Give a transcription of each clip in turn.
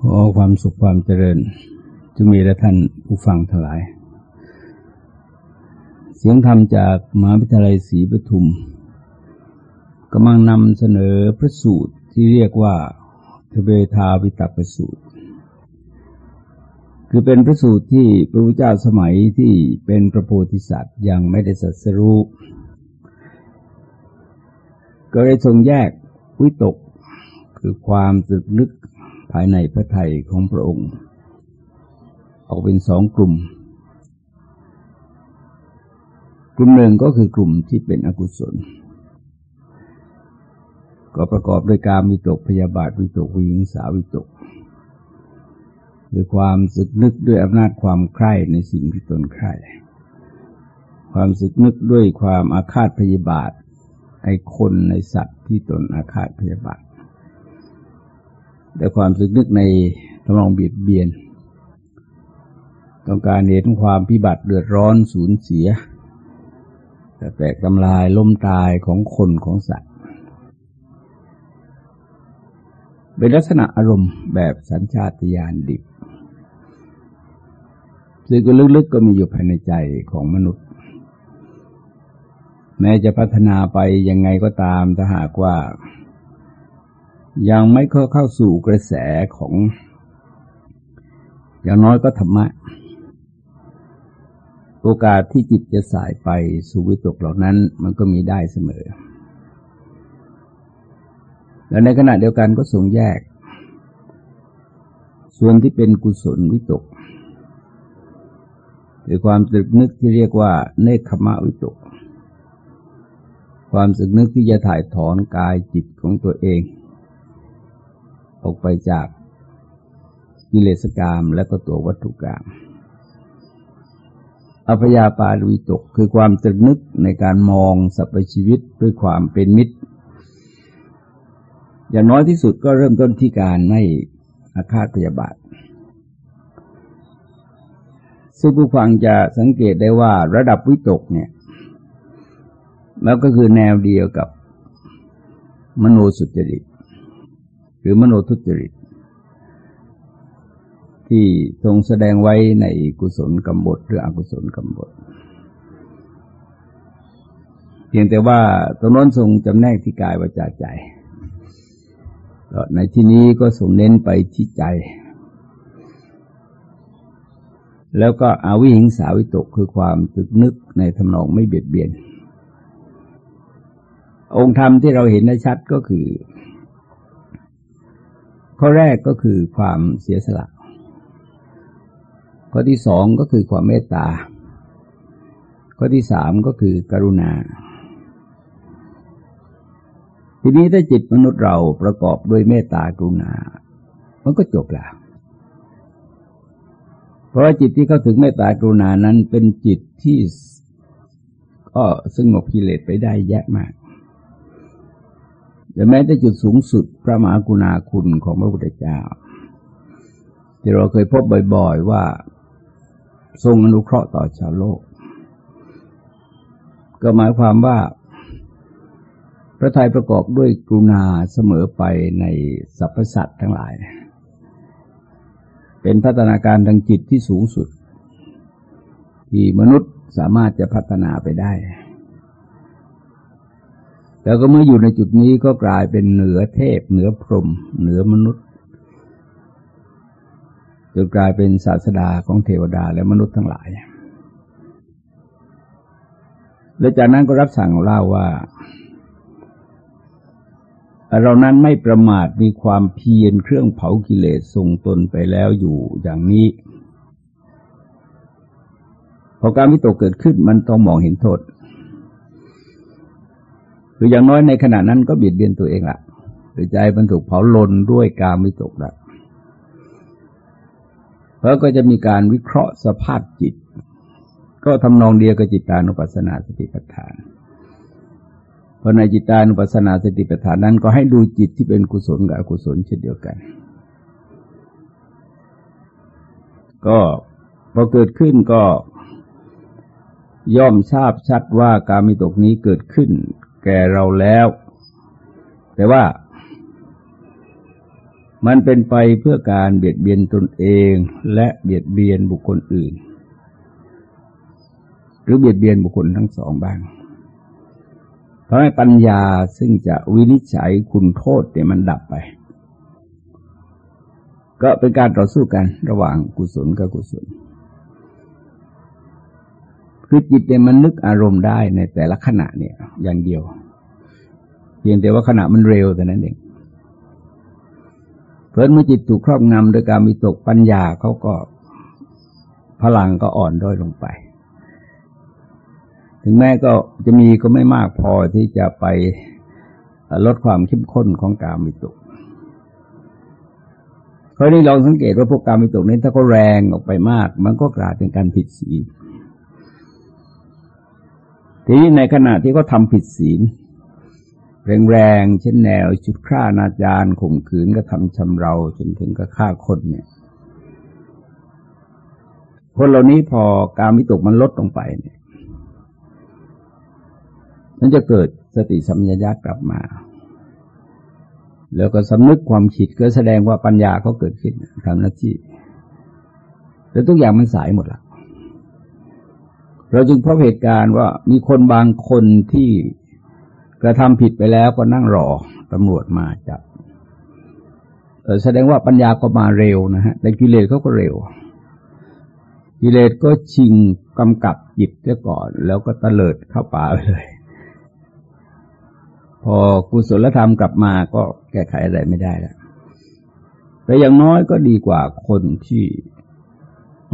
ขอความสุขความเจริญจงมีและท่านผู้ฟังทั้งหลาย เสียงธรรมจากมหาวิทยาลัยศรีปทุมกำลังนำเสนอพระสูตรที่เรียกว่าทเบทาวิตกสูตร คือเป็นพระสูตรที่พระพุทธเจ้าสมัยที่เป็นพระโพธิสัตว์ยังไม่ได้สัสรู้ก็ได้ทรงแยกวิตกคือความสึกนึกายในพระไทยของพระองค์ ออกเป็นสองกลุ่ม กลุ่มหนึ่งก็คือกลุ่มที่เป็นอกุศล ก็ประกอบด้วยการวิตกพยาบาทวิตกวิหิงสาวิตกคือความสึกนึกด้วยอำนาจความใคร่ในสิ่งที่ตนใคร่ความสึกนึกด้วยความอาฆาตพยาบาทไอคนในสัตว์ที่ตนอาฆาตพยาบาท แต่ความสึกนึกในทำนองเบียดเบียน ต้องการเห็นความพิบัติเดือดร้อนสูญเสีย แต่แตกทำลายล้มตายของคนของสัตว์ เป็นลักษณะอารมณ์แบบสัญชาตญาณดิบซึ่งก็ลึกๆก็มีอยู่ภายในใจของมนุษย์ แม้จะพัฒนาไปยังไงก็ตามถ้าหากว่า ยังไม่เข้าเข้าสู่กระแสของ อย่างน้อยก็ธรรมะ โอกาสที่จิตจะสายไปสู่วิตกเหล่านั้นมันก็มีได้เสมอ และในขณะเดียวกันก็ทรงแยก ส่วนที่เป็นกุศลวิตกหรือความตึกนึกที่เรียกว่า เนคขมะวิตก ความสึกนึกที่จะถ่ายถอนกายจิตของตัวเอง ออกไปจากกิเลสกรรมและก็ตัววัตถุกรรมอภยาปาลุวิตกคือความตรึกนึกในการมองสรรพชีวิตด้วยความเป็นมิตร อย่างน้อยที่สุดก็เริ่มต้นที่การไม่อาฆาตพยาบาทซึ่งผู้ฟังจะสังเกตได้ว่าระดับวิตกเนี่ยแล้วก็คือแนวเดียวกับมโนสุจริต รือมโนทุจริต ที่ทรงแสดงไว้ในกุศลกรรมบทหรืออกุศลกรรมบท เพียงแต่ว่าตรงนั้นทรงจำแนกที่กายวาจาใจในที่นี้ก็ทรงเน้นไปที่ใจ แล้วก็อาวิหิงสาวิตกคือความตึกนึกในทำนองไม่เบียดเบียน องค์ธรรมที่เราเห็นได้ชัดก็คือ ข้อแรกก็คือความเสียสละ ข้อที่สองก็คือความเมตตา ข้อที่สามก็คือกรุณา ทีนี้ถ้าจิตมนุษย์เราประกอบด้วยเมตตากรุณา มันก็จบแล้ว เพราะว่าจิตที่เข้าถึงเมตตากรุณานั้นเป็นจิตที่ก็สงบกิเลสไปได้แยะมาก แต่แม้แต่จุดสูงสุดพระมหากรุณาคุณของพระพุทธเจ้า ที่เราเคยพบบ่อยๆว่า ทรงอนุเคราะห์ต่อชาวโลก ก็หมายความว่า พระไทยประกอบด้วยกรุณาเสมอไปในสรรพสัตว์ทั้งหลาย เป็นพัฒนาการทางจิตที่สูงสุด ที่มนุษย์สามารถจะพัฒนาไปได้ แล้วก็เมื่ออยู่ในจุดนี้ก็กลายเป็นเหนือเทพ เหนือพรหมเหนือมนุษย์จนกลายเป็นศาสดาของเทวดาและมนุษย์ทั้งหลาย และจากนั้นก็รับสั่งเล่าว่า เรานั้นไม่ประมาทมีความเพียรเครื่องเผากิเลสส่งตนไปแล้วอยู่อย่างนี้พอการวิตกเกิดขึ้นมันต้องมองเห็นโทษ คืออย่างน้อยในขณะนั้นก็เบียดเบียนตัวเองละหรือใจมันถูกเผาลนด้วยกามวิตกละเพราะก็จะมีการวิเคราะห์สภาพจิต ก็ทำนองเดียวกับจิตานุปัสสนาสติปัฏฐานเพราะในจิตานุปัสสนาสติปัฏฐานนั้นก็ให้ดูจิตที่เป็นกุศลกับอกุศลเช่นเดียวกัน ก็พอเกิดขึ้นก็ย่อมทราบชัดว่ากามิตกนี้เกิดขึ้น แก่เราแล้ว แต่ว่า มันเป็นไปเพื่อการเบียดเบียนตนเองและเบียดเบียนบุคคลอื่น หรือเบียดเบียนบุคคลทั้งสองบ้างเพราะให้ปัญญาซึ่งจะวินิจฉัยคุณโทษเนี่ยมันดับไป ก็เป็นการต่อสู้กันระหว่างกุศลกับกุศล คือจิตเนี่ยมันนึกอารมณ์ได้ในแต่ละขณะเนี่ย อย่างเดียว เพียงแต่ว่าขณะมันเร็วแต่นั้นเองเพราะเมื่อจิตถูกครอบงำโดยการมีตกปัญญาเขาก็พลังก็อ่อนด้อยลงไป ถึงแม้ก็จะมีก็ไม่มากพอที่จะไปลดความเข้มข้นของการมิตุคราวนี้ลองสังเกตว่าพวกการมิตุนี้ถ้าก็แรงออกไปมาก มันก็กลายเป็นการผิดศีล ทีนี้ในขณะที่เขาทาผิดศีล แรงๆเช่นแนวชุดฆ่านาจารข่มขืนก็ทำชำเรา จนถึงกับฆ่าคนเนี่ย คนเหล่านี้พอการมิตกมันลดลงไปเนี่ยนั้นจะเกิดสติสัมยาากลับมา แล้วก็สำนึกความผิดก็แสดงว่าปัญญาเขาเกิดขึ้นทำหน้าที่แล้วทุกอย่างมันสายหมดละ เราจึงพบเหตุการณ์ว่ามีคนบางคนที่กระทำผิดไปแล้วก็นั่งรอตำรวจมาจับแสดงว่าปัญญาก็มาเร็วนะฮะ แต่กิเลสเขาก็เร็ว กิเลสก็ชิงกำกับจิตเสียก่อน แล้วก็ตะเลิดเข้าป่าไปเลย พอกุศลธรรมกลับมาก็แก้ไขอะไรไม่ได้แล้ว แต่อย่างน้อยก็ดีกว่าคนที่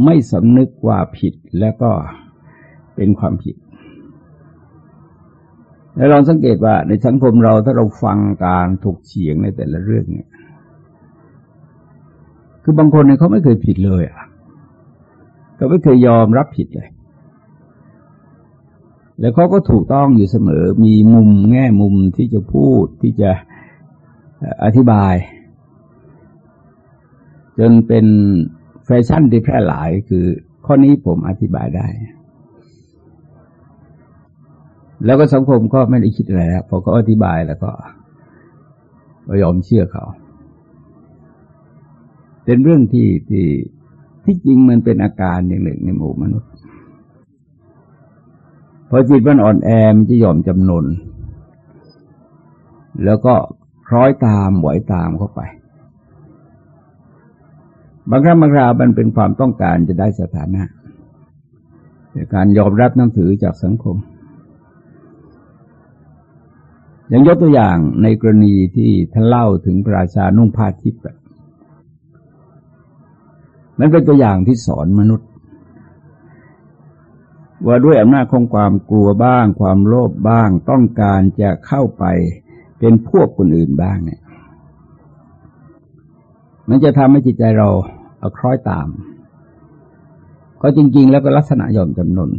ไม่สำนึกว่าผิดแล้วก็ เป็นความผิด แล้วลองสังเกตว่าในสังคมเราถ้าเราฟังการถูกเฉียงในแต่ละเรื่องเนี่ย คือบางคนเนี่ยเขาไม่เคยผิดเลยอะเขาไม่เคยยอมรับผิดเลย แล้วเขาก็ถูกต้องอยู่เสมอ มีมุมแง่มุมที่จะพูดที่จะอธิบาย จนเป็นแฟชั่นที่แพร่หลายคือข้อนี้ผมอธิบายได้ แล้วก็สังคมก็ไม่ได้คิดอะไรแล้วพอเขาอธิบายแล้วก็ยอมเชื่อเขา เป็นเรื่องที่ที่ที่จริงมันเป็นอาการอย่างหนึ่งในหมู่มนุษย์ พอจิตมันอ่อนแอมันจะยอมจำนน แล้วก็คล้อยตามไหวตามเข้าไป บางครั้งบางคราวมันเป็นความต้องการจะได้สถานะการยอมรับนังถือจากสังคม อย่างยกตัวอย่างในกรณีที่ท่านเล่าถึงพระราชานุ่งผ้าทิพย์มันเป็นตัวอย่างที่สอนมนุษย์ ว่าด้วยอำนาจของความกลัวบ้าง ความโลภบ้าง ต้องการจะเข้าไปเป็นพวกคนอื่นบ้างเนี่ย มันจะทำให้จิตใจเราเอาคล้อยตาม ก็จริง ๆ แล้วก็ลักษณะยอมจำนน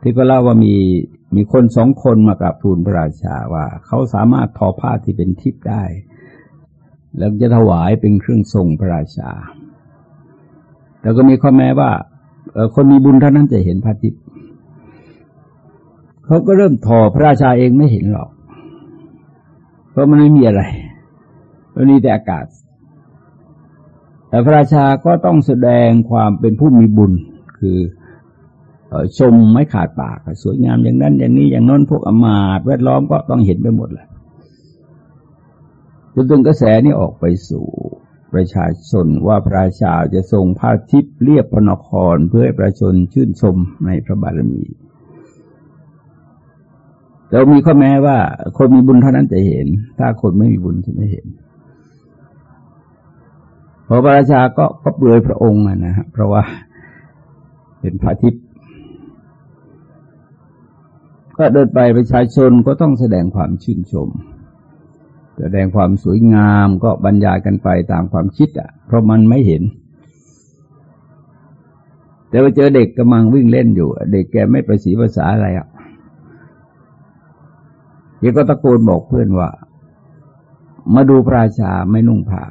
ที่ก็เล่าว่ามี มีคนสองคนมากราบทูลพระราชาว่า เขาสามารถทอผ้าที่เป็นทิพย์ได้ แล้วจะถวายเป็นเครื่องทรงพระราชา แต่ก็มีข้อแม้ว่าคนมีบุญเท่านั้นจะเห็นพระทิตย์เขาก็เริ่มทอพระราชาเองไม่เห็นหรอก เพราะมันไม่มีอะไรมันมีแต่อากาศ แต่พระราชาก็ต้องแสดงความเป็นผู้มีบุญคือ ชมไม่ขาดปาก สวยงามอย่างนั้นอย่างนี้อย่างน้นพวกอมาตแวดล้อมก็ต้องเห็นไปหมดเลยจนถึงกระแสนี้ออกไปสู่ประชาชนว่าพระราชาจะทรงผ้าทิพย์เรียบพระนครเพื่อให้ประชาชนชื่นชมในพระบารมีแต่มีข้อแม้ว่า คนมีบุญเท่านั้นจะเห็น ถ้าคนไม่มีบุญจะไม่เห็นพอพระราชาก็ก็เปลือยพระองค์นะฮะเพราะว่าเป็นพระทิพย์ ก็เดินไปประชาชนก็ต้องแสดงความชื่นชม แสดงความสวยงามก็บรรยายกันไปตามความคิดอะ เพราะมันไม่เห็น แต่ว่าเจอเด็กกำลังวิ่งเล่นอยู่ เด็กแกไม่ประสีภาษาอะไรอะแกก็ตะโกนบอกเพื่อนว่า มาดูพระราชาไม่นุ่งผ้า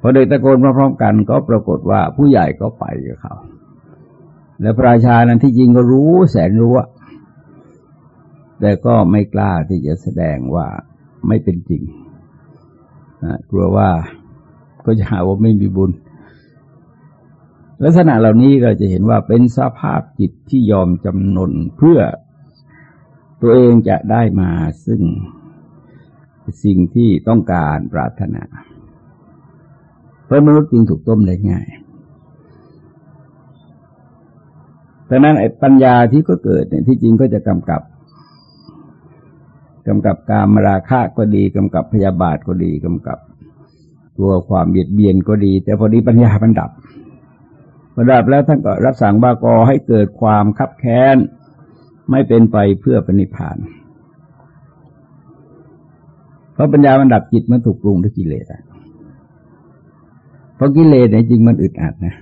พอเด็กตะโกนพร้อมๆกัน ก็ปรากฏว่าผู้ใหญ่ก็ไปกับเขา แล้วพระราชานั้นที่จริงก็รู้แสนรู้ว่าแต่ก็ไม่กล้าที่จะแสดงว่าไม่เป็นจริงนะกลัวว่าก็จะหาว่าไม่มีบุญ ลักษณะเหล่านี้เราจะเห็นว่าเป็นสภาพจิตที่ยอมจำนนเพื่อตัวเองจะได้มาซึ่งสิ่งที่ต้องการปรารถนา เพราะมนุษย์จึงถูกต้มได้ง่าย ดังนั้นไอ้ปัญญาที่ก็เกิดเนี่ยที่จริงก็จะกำกับกำกับการมราคะก็ดีกำกับพยาบาทก็ดีกำกับ ตัวความเบียดเบียนก็ดี แต่พอดีปัญญามันดับมันดับแล้วท่านก็รับสั่งบากอให้เกิดความคับแค้น ไม่เป็นไปเพื่อปณิพานเพราะปัญญามันดับจิตมันถูกปรุงด้วยกิเลสอะเพราะกิเลสเนี่ยจริงมันอึดอัดนะ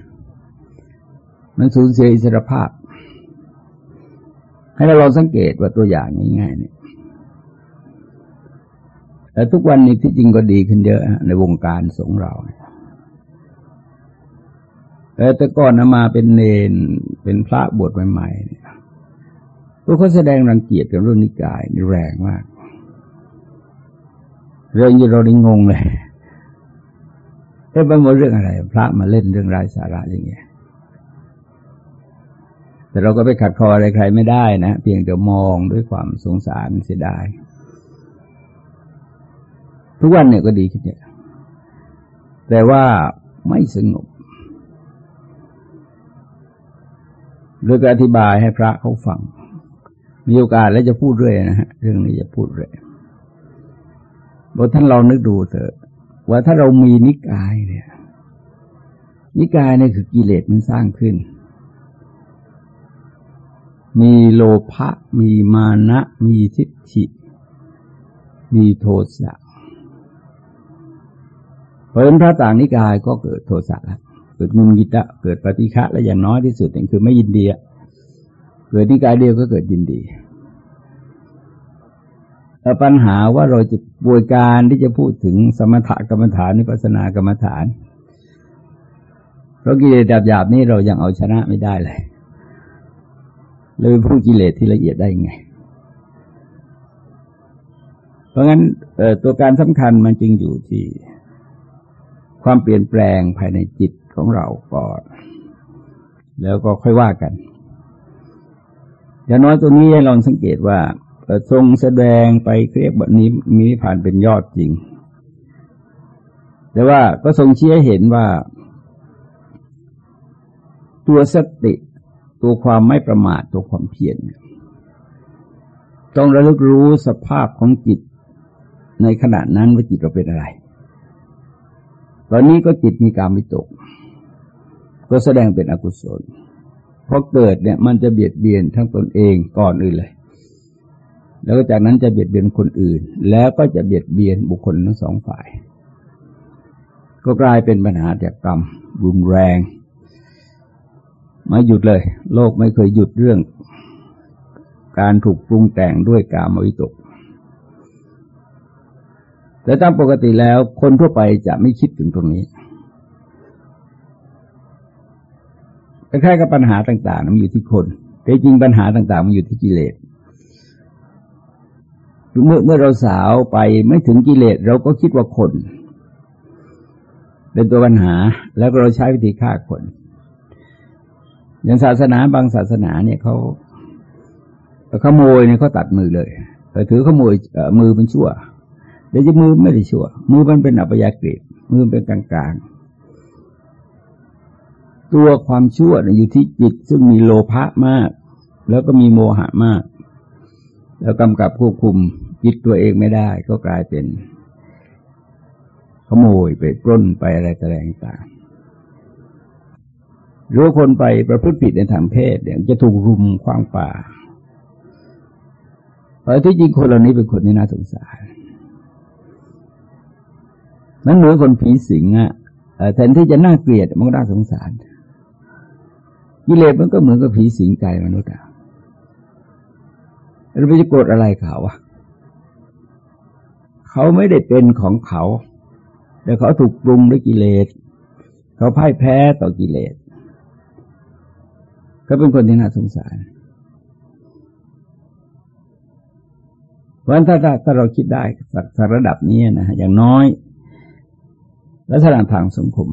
มันสูญเสียอิสรภาพ ให้เราลองสังเกตว่าตัวอย่างง่ายๆเนี่ยแต่ทุกวันนี้ที่จริงก็ดีขึ้นเยอะในวงการสงเราแต่ก่อนมาเป็นเนนเป็นพระบวชใหม่ๆเนี่ยพวกเขาแสดงรังเกียจกับเรื่องนิกายนี่แรงมาก เรื่องนี้เราได้งงเลยเอ๊ะมันเรื่องอะไร พระมาเล่นเรื่องไร้สาระอย่างเงี้ย แต่เราก็ไปขัดคออะไรใครไม่ได้นะ เพียงแต่มองด้วยความสงสารเสียดาย ทุกวันเนี่ยก็ดีขึ้นเยอะแต่ว่าไม่สงบเลยก็อธิบายให้พระเขาฟัง มีโอกาสแล้วจะพูดเรื่อยนะฮะเรื่องนี้จะพูดเรื่อยบอกท่านลองนึกดูเถอะว่าถ้าเรามีนิกายเนี่ย นิกายเนี่ยคือกิเลสมันสร้างขึ้น มีโลภะมีมานะ มีทิฏฐิ มีโทสะเพราะฉะนั้นพระต่างนิกายก็เกิดโทสะแล้วเกิดงุนกิตะเกิดปฏิฆะและอย่างน้อยที่สุดนี่คือไม่ยินดีเกิดนิกายเดียวก็เกิดยินดีแต่ปัญหาว่าเราจะบวยการที่จะพูดถึงสมถกรรมฐานนิพพานกรรมฐานเพราะกิเลสหยาบๆนี่เรายังเอาชนะไม่ได้เลย เลยพูดกิเลสที่ละเอียดได้ไง เพราะงั้นตัวการสำคัญมันจึงอยู่ที่ ความเปลี่ยนแปลงภายในจิตของเราก่อน แล้วก็ค่อยว่ากัน อย่างน้อยตัวนี้ให้ลองสังเกตว่าทรงแสดงไปเรียกแบบนี้มีผ่านเป็นยอดจริง แต่ว่าก็ทรงเชี้ให้เห็นว่า ตัวสติ ตัวความไม่ประมาทตัวความเพียรต้องระลึกรู้สภาพของจิตในขณะนั้นว่าจิตเราเป็นอะไร ตอนนี้ก็จิตมีการวิตก ก็แสดงเป็นอกุศลพอเกิดเนี่ยมันจะเบียดเบียนทั้งตนเองก่อนอื่นเลย แล้วก็จากนั้นจะเบียดเบียนคนอื่น แล้วก็จะเบียดเบียนบุคคลทั้งสองฝ่าย ก็กลายเป็นปัญหาจากกรรมรุนแรง ไม่หยุดเลย โลกไม่เคยหยุดเรื่อง การถูกปรุงแต่งด้วยกามวิตก แต่ตามปกติแล้วคนทั่วไปจะไม่คิดถึงตรงนี้คล้ายๆกับปัญหาต่างๆ มันอยู่ที่คน แต่จริงปัญหาต่างๆ มันอยู่ที่กิเลสเมื่อเมื่อเราสาวไปไม่ถึงกิเลสเราก็คิดว่าคน เป็นตัวปัญหาแล้วเราใช้วิธีฆ่าคน อย่างศาสนาบางศาสนาเนี่ยเขาขโมยเนี่ยเขาตัดมือเลยถือขโมยมือเป็นชั่วเดี๋ยวจะมือไม่ได้ชั่ว มือมันเป็นอัปยากฤตมือเป็นกลางกลางตัวความชั่วอยู่ที่จิตซึ่งมีโลภะมาก แล้วก็มีโมหะมาก แล้วกำกับควบคุมจิตตัวเองไม่ได้ ก็กลายเป็นขโมยไปปล้นไปอะไรต่าง ๆรู้คนไปประพฤติผิดในทางเพศเนี่ยจะถูกรุมคว้างป่าเพราะที่จริงคนเหล่านี้เป็นคนที่น่าสงสารมันเหมือนคนผีสิงอะแทนที่จะน่าเกลียดมันก็น่าสงสารกิเลสมันก็เหมือนกับผีสิงใจมนุษย์อะเราไปจะโกรธอะไรเขาอะเขาไม่ได้เป็นของเขา แต่เขาถูกปรุงด้วยกิเลส เขาพ่ายแพ้ต่อกิเลส เขาเป็นคนที่น่าสงสารเพราะฉะนั้นถ้าถ้าถ้าเราคิดได้สักระดับนี้นะอย่างน้อยลักษณะทางสังคม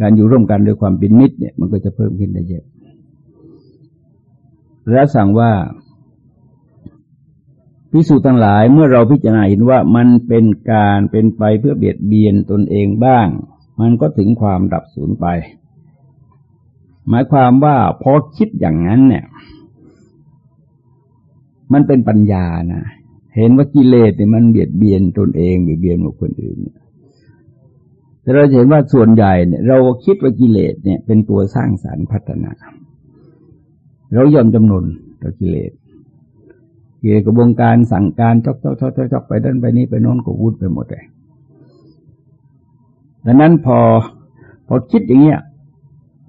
การอยู่ร่วมกันด้วยความเป็นมิตรเนี่ย มันก็จะเพิ่มขึ้นได้เยอะและสั่งว่าพิสูจน์ทั้งหลายเมื่อเราพิจารณาเห็นว่ามันเป็นการเป็นไปเพื่อเบียดเบียนตนเองบ้าง มันก็ถึงความดับสูญไป หมายความว่าพอคิดอย่างนั้นเนี่ย มันเป็นปัญญานะเห็นว่ากิเลสเนี่ยมันเบียดเบียนตนเองเบียดเบียนบุคคลอื่นแต่เราเห็นว่าส่วนใหญ่เนี่ย เราคิดว่ากิเลสเนี่ย เป็นตัวสร้างสารรค์พัฒนา เรายอมจำนนต่อกิเลสเกี่ยวกับวงการสั่งการจอกจอกจอกจอกไปด้านไปนี้ไปโน้นก็วุ่นไปหมดเลยดังนั้นพอพอคิดอย่างเงี้ย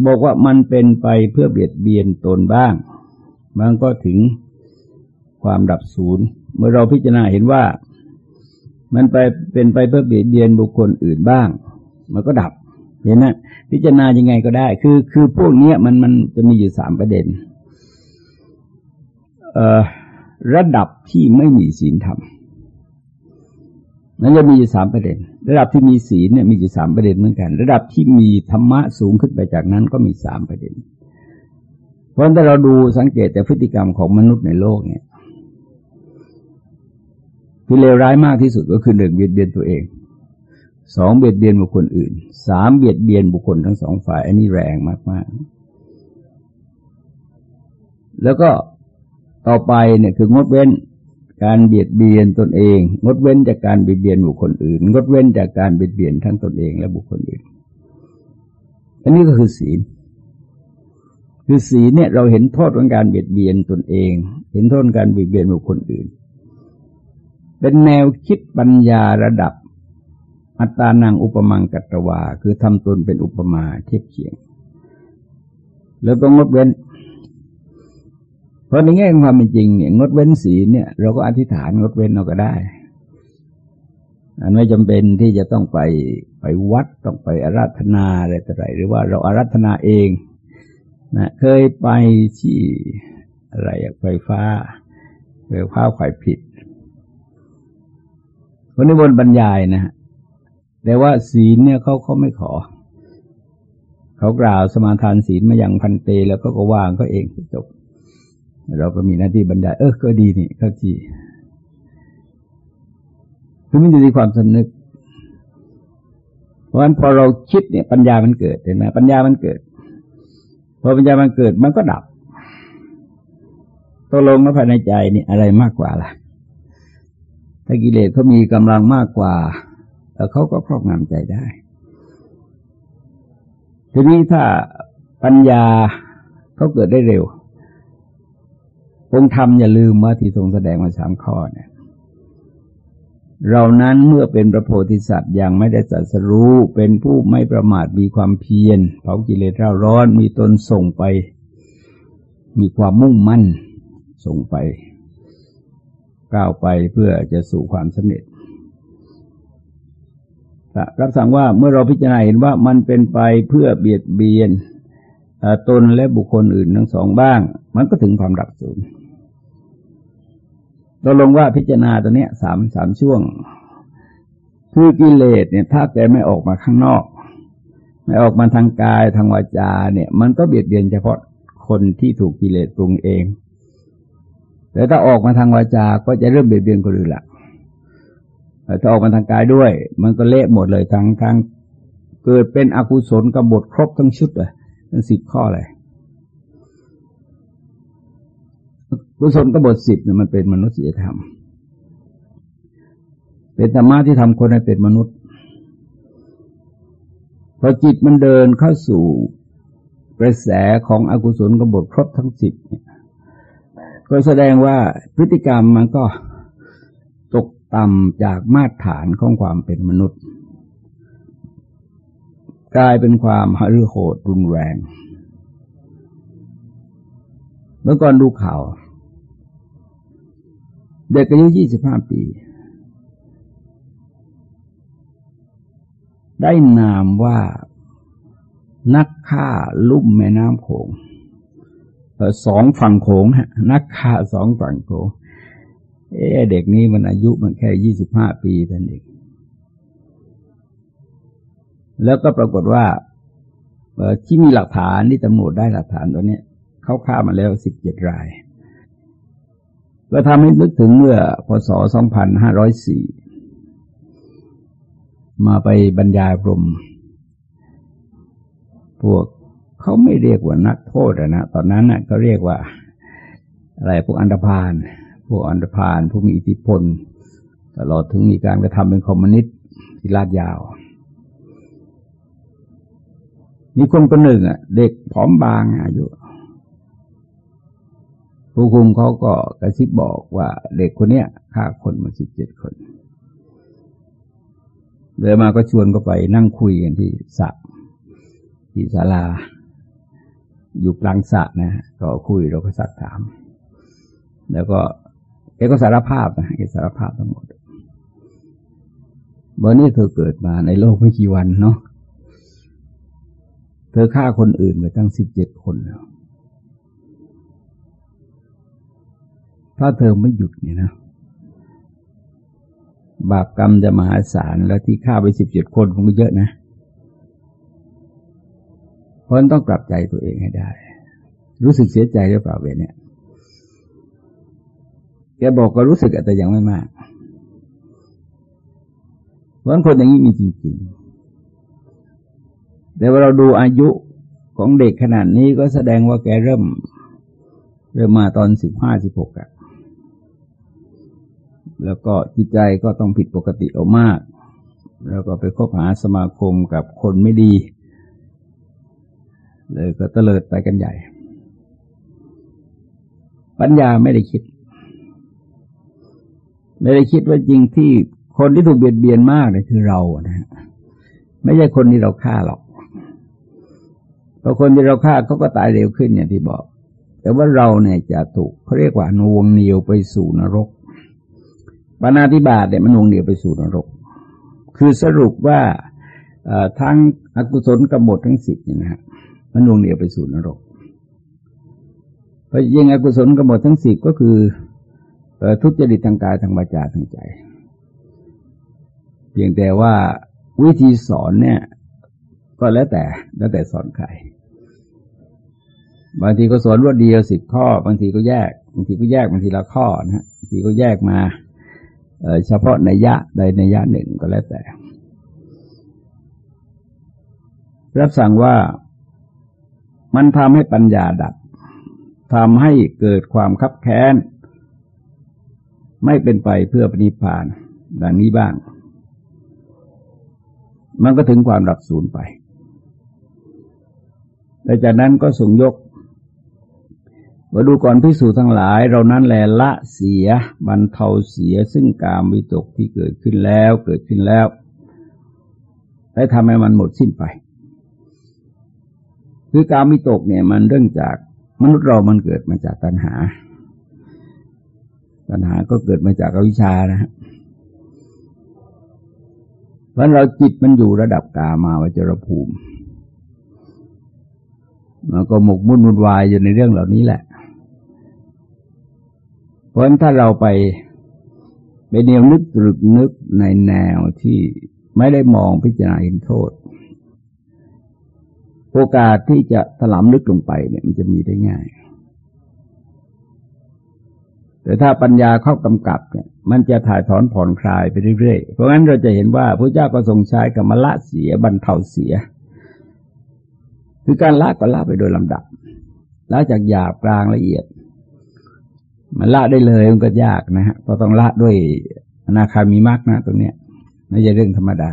บอกว่ามันเป็นไปเพื่อเบียดเบียนตนบ้าง มันก็ถึงความดับศูนย์ เมื่อเราพิจารณาเห็นว่า มันไปเป็นไปเพื่อเบียดเบียนบุคคลอื่นบ้าง มันก็ดับ เห็นนะพิจารณายังไงก็ได้ คือ คือพวกนี้มันมันจะมีอยู่สามประเด็น เอ่อ ระดับที่ไม่มีศีลธรรม นั้นจะมีอยู่สามประเด็น ระดับที่มีศีลเนี่ยมีอยู่สามประเด็นเหมือนกัน ระดับที่มีธรรมะสูงขึ้นไปจากนั้นก็มีสามประเด็น เพราะถ้าเราดูสังเกตแต่พฤติกรรมของมนุษย์ในโลกเนี่ยที่เลวร้ายมากที่สุดก็คือหนึ่งเบียดเบียนตัวเองสองเบียดเบียนบุคคลอื่นสามเบียดเบียนบุคคลทั้งสองฝ่าย อันนี้แรงมากๆ แล้วก็ต่อไปเนี่ยคืองดเว้น การเบียดเบียนตนเอง งดเว้นจากการเบียดเบียนบุคคลอื่น งดเว้นจากการเบียดเบียนทั้งตนเองและบุคคลอื่น อันนี้ก็คือศีล คือศีลเนี่ยเราเห็นโทษของการเบียดเบียนตนเอง เห็นโทษการเบียดเบียนบุคคลอื่น เป็นแนวคิดปัญญาระดับ อัตตานังอุปมังกัตวา คือทำตนเป็นอุปมาเทียบเคียง แล้วต้องงดเว้น ราะในแง่ความเป็นจริงเนี่ยงดเว้นศีลเนี่ยเราก็อธิษฐานงดเว้นเราก็ได้ อันไม่จำเป็นที่จะต้องไปไปวัดต้องไปอาราธนาอะไรต่ออะไรหรือว่าเราอาราธนาเองนะเคยไปที่อะไรไฟฟ้าไฟฟ้าไข่ผิดคนนี้บนบรรยายนะแต่ว่าศีลเนี่ยเขาเขาไม่ขอ เขากล่าวสมาทานศีลมาอย่างพันเตแล้วก็ก็วางก็เองจบ เราก็มีหน้าที่บรรยายเออก็ดีนี่เข้าจีคือมันอยู่ที่ความสนึก เพราะฉะนั้นพอเราคิดเนี่ยปัญญามันเกิดเห็นไหมปัญญามันเกิด พอปัญญามันเกิดมันก็ดับตกลงว่าภายในใจนี่อะไรมากกว่าล่ะ ถ้ากิเลสเขามีกำลังมากกว่าแต่เขาก็ครอบงำใจได้ ทีนี้ถ้าปัญญาเขาเกิดได้เร็ว องค์ธรรมอย่าลืมว่าที่ทรงแสดงมาสามข้อเนี่ยเรานั้นเมื่อเป็นพระโพธิสัตว์ยังไม่ได้สัสรู้เป็นผู้ไม่ประมาทมีความเพียรเผากิเลสเร่าร้อนมีตนส่งไป มีความมุ่งมั่นส่งไป ก้าวไปเพื่อจะสู่ความสำเร็จรับสั่งว่าเมื่อเราพิจารณาเห็นว่ามันเป็นไปเพื่อเบียดเบียนตนและบุคคลอื่นทั้งสองบ้าง มันก็ถึงความดับสูญ เราลงว่าพิจารณาตัวเนี้ยสามสามช่วง คือกิเลสเนี่ย ถ้าแกไม่ออกมาข้างนอก ไม่ออกมาทางกายทางวาจา เนี่ย มันก็เบียดเบียนเฉพาะคนที่ถูกกิเลสปรุงเอง แต่ถ้าออกมาทางวาจาก็จะเริ่มเบียดเบียนคนอื่นละถ้าออกมาทางกายด้วย มันก็เละหมดเลยทั้งทั้งเกิดเป็นอกุศลกบฏครบทั้งชุดเลยทั้งสิบข้อเลย กุศลกบฏสิบเนี่ยมันเป็นมนุษยธรรม เป็นธรรมะที่ทำคนให้เป็นมนุษย์พอจิตมันเดินเข้าสู่กระแสของอกุศลกบฏครบทั้งสิบเนี่ยก็แสดงว่าพฤติกรรมมันก็ตกต่ำจากมาตรฐานของความเป็นมนุษย์ กลายเป็นความหฤโหดรุนแรง เมื่อก่อนดูข่าว เด็กอายุยี่สิบห้าปี ได้นามว่านักฆ่าลุ่มแม่น้ำโขงสองฝั่งโขงฮะ นักฆ่าสองฝั่งโขงเอ๊เด็กนี้มันอายุมันแค่ยี่สิบห้าปีท่านเองแล้วก็ปรากฏว่าที่มีหลักฐานที่ตำรวจได้หลักฐานตัวนี้เขาฆ่ามาแล้วสิบเจ็ดราย ก็ทำให้นึกถึงเมื่อพศสองพันห้าร้อยสี่มาไปบรรยายพรมพวกเขาไม่เรียกว่านักโทษนะ ตอนนั้นนะเขาเรียกว่า อะไรพวกอันดพานพวกอันดพานผู้มีอิทธิพล ตลอดถึงมีการกระทำเป็นคอมมิวนิสต์ที่ลาดยาว มีคนคนหนึ่งอะ เด็กผอมบางอายุ ผู้คุมเขาก็กระซิบบอกว่าเด็กคนเนี้ยฆ่าคนมาสิบเจ็ดคนเดินมาก็ชวนก็ไปนั่งคุยกันที่สระที่ศาลา อยู่กลางสระนะก็คุยเราก็สักถาม แล้วก็แกก็สารภาพนะแกสารภาพทั้งหมดวันนี้เธอเกิดมาในโลกไม่กี่วันเนาะเธอฆ่าคนอื่นไปตั้งสิบเจ็ดคนแล้ว ถ้าเธอไม่หยุดเนี่ยนะ บาปกรรมจะมหาศาลแล้วที่ฆ่าไปสิบเจ็ดคนคงเยอะนะ เพราะต้องปรับใจตัวเองให้ได้ รู้สึกเสียใจหรือเปล่าเวเนี่ย แกบอกก็รู้สึกแต่ยังไม่มากเพราะคนอย่างนี้มีจริงๆแต่ว่าเราดูอายุของเด็กขนาดนี้ก็แสดงว่าแกเริ่ม เริ่มมาตอนสิบห้าสิบหกอะ แล้วก็จิตใจก็ต้องผิดปกติออกมาก แล้วก็ไปคบหาสมาคมกับคนไม่ดี เลยก็เตลิดไปกันใหญ่ ปัญญาไม่ได้คิด ไม่ได้คิดว่าจริงที่คนที่ถูกเบียดเบียนมากเนี่ยคือเรานะฮะไม่ใช่คนที่เราฆ่าหรอกพอคนที่เราฆ่าเขาก็ตายเร็วขึ้นอย่างที่บอก แต่ว่าเราเนี่ยจะถูกเขาเรียกว่านวงเหนียวไปสู่นรก ปานาธิบาตเนี่ยมันนวงเหนียวไปสู่นรก คือสรุปว่าทั้งอกุศลกำหนดทั้งสิบเนี่ยนะฮะมันนวงเหนียวไปสู่นรกเพราะยิ่งอกุศลกำหนดทั้งสิบก็คือทุจริตทางกายทางวาจาทางใจ เพียงแต่ว่าวิธีสอนเนี่ย ก็แล้วแต่แล้วแต่สอนใครบางทีก็สอนรวดเดียวสิบข้อบางทีก็แยกบางทีก็แยกบางทีละข้อนะฮะบางทีก็แยกมา เฉพาะในยะใดในยะหนึ่งก็แล้วแต่ รับสั่งว่ามันทำให้ปัญญาดับทำให้เกิดความคับแค้น ไม่เป็นไปเพื่อปฏิพานดังนี้บ้าง มันก็ถึงความดับสูญไปแต่จากนั้นก็ส่งยก มาดูก่อนพิสูจทั้งหลาย เรานั้นแลละเสียบรรเทาเสียซึ่งกามวิตกที่เกิดขึ้นแล้วเกิดขึ้นแล้วได้ทำให้มันหมดสิ้นไป คือการวิตกเนี่ยมันเรื่องจากมนุษย์เรามันเกิดมาจากตัณหา ตัณหาก็เกิดมาจากอวิชชานะฮะเพราะเราจิตมันอยู่ระดับกามาวจรภูมิมันก็หมกมุ่นวุ่นวายอยู่ในเรื่องเหล่านี้แหละ เพราะฉะนั้นถ้าเราไปไปเดียวนึกตรึกนึกในแนวที่ไม่ได้มองพิจารณาเห็นโทษ โอกาสที่จะถลำลึกลงไปเนี่ยมันจะมีได้ง่าย แต่ถ้าปัญญาเข้ากำกับเนี่ยมันจะถ่ายถอนผ่อนคลายไปเรื่อยๆ เพราะงั้นเราจะเห็นว่าพระเจ้าก็ทรงใช้กรรมละเสียบรรเทาเสีย คือการละก็ละไปโดยลำดับละจากหยาบกลางละเอียด มันละได้เลยมันก็ยากนะฮะเพราะต้องละด้วยอนาคามีมากนะตรงเนี้ยไม่ใช่เรื่องธรรมดา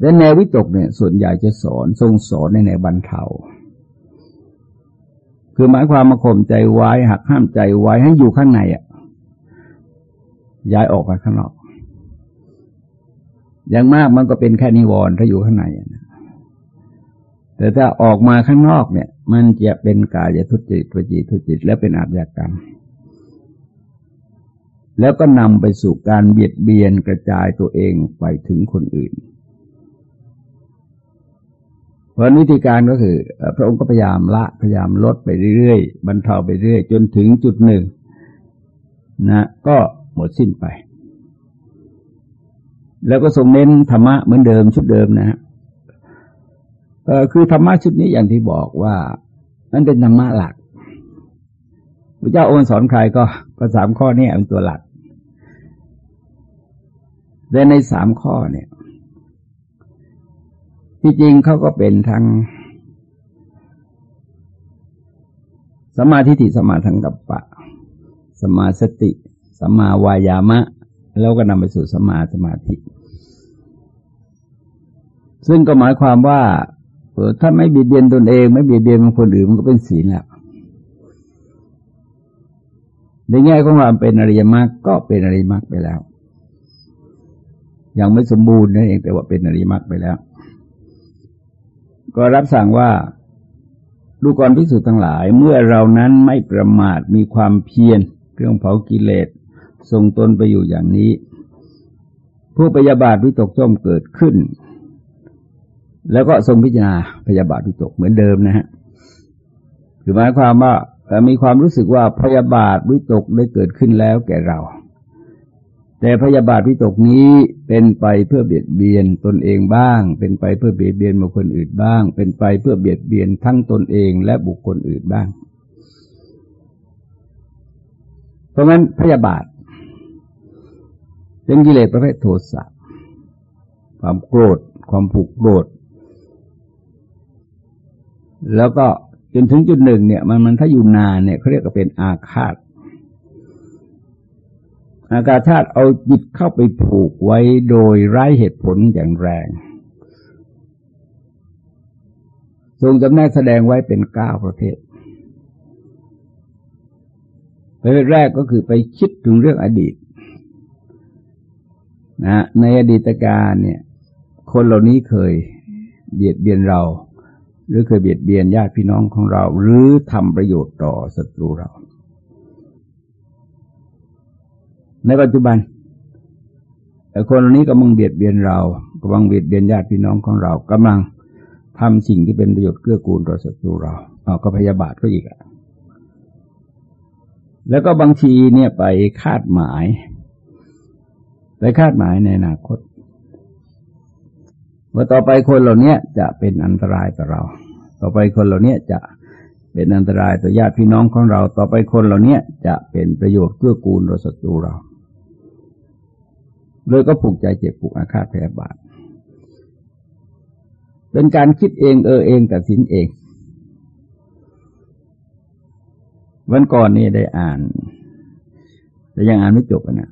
และแนววิตกเนี่ย ส่วนใหญ่จะสอนทรงสอนในแนวบรรเทาคือหมายความมาข่มใจไว้หักห้ามใจไว้ให้อยู่ข้างในอะ ย้ายออกมาข้างนอกอย่างมากมันก็เป็นแค่นิวรณ์ถ้าอยู่ข้างในนะแต่ถ้าออกมาข้างนอกเนี่ย มันจะเป็นกายทุจริตวจีทุจริตและเป็นอาชญากรรม แล้วก็นำไปสู่การเบียดเบียนกระจายตัวเองไปถึงคนอื่น เพราะวิธีการก็คือ พระองค์ก็พยายามละพยายามลดไปเรื่อยๆบรรเทาไปเรื่อยจนถึงจุดหนึ่งนะก็หมดสิ้นไป แล้วก็ทรงเน้นธรรมะเหมือนเดิมชุดเดิมนะฮะ คือธรรมะชุดนี้อย่างที่บอกว่ามันเป็นธรรมะหลักพระเจ้าองค์สอนใครก็ก็สามข้อนี้เป็นตัวหลักแต่ในสามข้อเนี่ย ที่จริงเขาก็เป็นทั้งสมาธิิสมาทังกัปปะ สมาสติสมาวายามะ แล้วก็นำไปสู่สมาสมาธิ ซึ่งก็หมายความว่า ถ้าไม่บีบเบียนตนเอง ไม่บีบเบียนคนอื่นมันก็เป็นศีลแล้วในแง่ของความเป็นอริยมรรคก็เป็นอริยมรรคไปแล้ว ยังไม่สมบูรณ์นั่นเองแต่ว่าเป็นอริยมรรคไปแล้ว ก็รับสั่งว่าดูก่อนพิสูจน์ทั้งหลาย เมื่อเรานั้นไม่ประมาทมีความเพียรเครื่องเผากิเลสทรงตนไปอยู่อย่างนี้ ผู้พยาบาทวิตกจ่อมเกิดขึ้น แล้วก็ทรงพิจารณาพยาบาทวิตกเหมือนเดิมนะฮะคือหมายความว่ามีความรู้สึกว่าพยาบาทวิตกได้เกิดขึ้นแล้วแก่เรา แต่พยาบาทวิตกนี้เป็นไปเพื่อเบียดเบียนตนเองบ้าง เป็นไปเพื่อเบียดเบียนบุคคลอื่นบ้าง เป็นไปเพื่อเบียดเบียนทั้งตนเองและบุคคลอื่นบ้าง เพราะงั้นพยาบาทเป็นกิเลสประเภทโทสะความโกรธความผูกโกรธ แล้วก็จนถึงจุดหนึ่งเนี่ยมันมันถ้าอยู่นานเนี่ยเขาเรียกว่าเป็นอาฆาต อากาชาติเอาจิตเข้าไปผูกไว้โดยไร้เหตุผลอย่างแรง ทรงจำแนกแสดงไว้เป็นเก้าประเภท ประเภทแรกก็คือไปคิดถึงเรื่องอดีตนะในอดีตการเนี่ย คนเหล่านี้เคยเบียดเบียนเรา หรือเคยเบียดเบียนญาติพี่น้องของเรา หรือทำประโยชน์ต่อศัตรูเรา ในปัจจุบันแต่คนเหล่านี้กำลังเบียดเบียนเรากำลังเบียดเบียนญาติพี่น้องของเรากำลังทำสิ่งที่เป็นประโยชน์เกื้อกูลต่อศัตรูเราเอาก็พยาบาทก็อีกอะแล้วก็บางทีเนี่ยไปคาดหมาย ไปคาดหมายในอนาคต ว่าต่อไปคนเหล่านี้จะเป็นอันตรายต่อเรา ต่อไปคนเหล่านี้จะเป็นอันตรายต่อญาติพี่น้องของเรา ต่อไปคนเหล่านี้จะเป็นประโยชน์เกื้อกูลต่อศัตรูเราเลยก็ผูกใจเจ็บผูกอาฆาตแผลบาดเป็นการคิดเองเออเองตัดสินเอง วันก่อนนี่ได้อ่าน แต่ยังอ่านไม่จบนะ